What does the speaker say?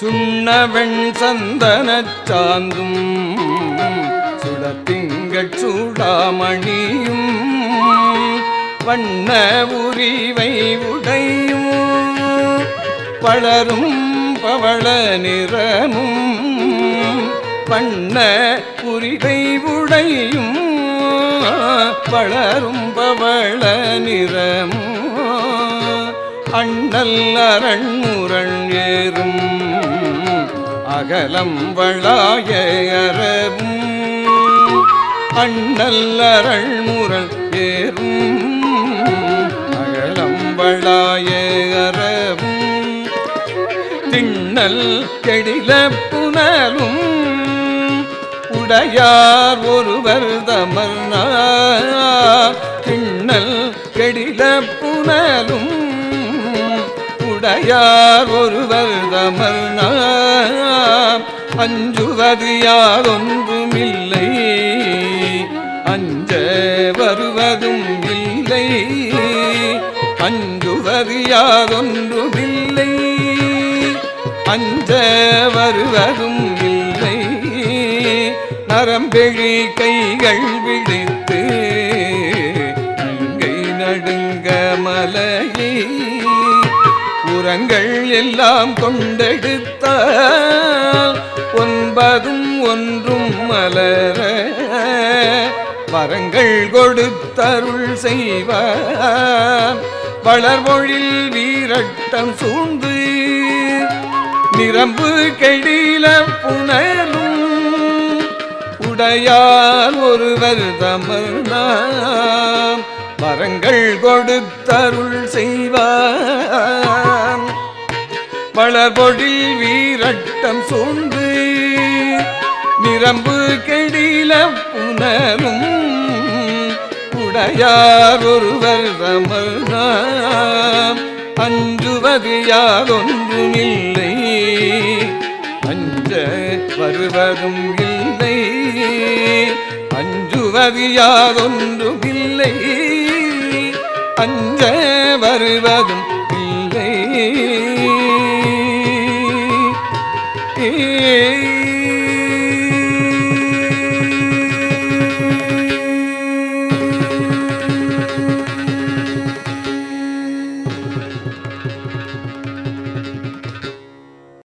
சுண்ணவெண் சந்தனச் சாந்தும் சுடத்திங்கட் சூடாமணியும் வண்ண உரிவை உடையும் பளரும் பவள நிறமும் பண்ண புரிவை உடையும் வளரும் பவள நிறமும் அண்ணல் அரண்முரண் ஏறும். அகலம் வளாய அறவும் அண்ணல் அரண்முரண் ஏறும். அகலம் வளாய அறவும் திண்ணல் கெடில புனலும். உடையார் ஒருவர் தமர்னார் திண்ணல் கெடில புனலும். உடையார் ஒருவர் தமர்னார் அஞ்சுவது யாரொன்றுமில்லை. அஞ்ச வருவதும் இல்லை. அஞ்சுவது யாரொன்றுமில்லை. அஞ்ச வருவதும் இல்லை. நரம்பெழி கைகள் விழித்து அங்கை நடுங்க மலையை உரங்கள் எல்லாம் கொண்டெடுத்த என்பதும் ஒன்றும் மலர வரங்கள் கொடுத்தருள் செய்வ வளர்மொழில் வீரட்டம் சூழ்ந்து நிரம்பு கெடில புனரும் உடையார் ஒருவர் தமர்னாம் வரங்கள் கொடுத்தருள் செய்வார் வளர்பொழில் வீரட்டம் சூழ்ந்து நிரம்பு கெடில புனரும் உடையார் ஒருவர் தமர்னாம் அஞ்சுவது யார் ஒன்றுமில்லை அஞ்ச வருவதும் இல்லை. அஞ்சுவது யார் ஒன்றுமில்லை அஞ்ச வருவதும் இல்லை. ஏ